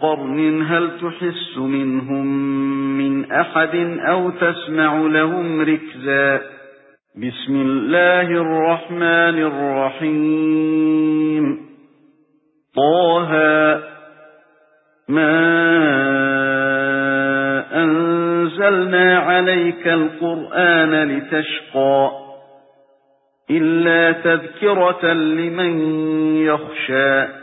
قَرْنٍ هَلْ تُحِسُّ مِنْهُم مِّنْ أَحَدٍ أَوْ تَسْمَعُ لَهُمْ رِكْزًا؟ بِسْمِ اللَّهِ الرَّحْمَنِ الرَّحِيمِ. طه مَا أَنزَلْنَا عَلَيْكَ الْقُرْآنَ لِتَشْقَى إِلَّا تَذْكِرَةً لِمَن يَخْشَى.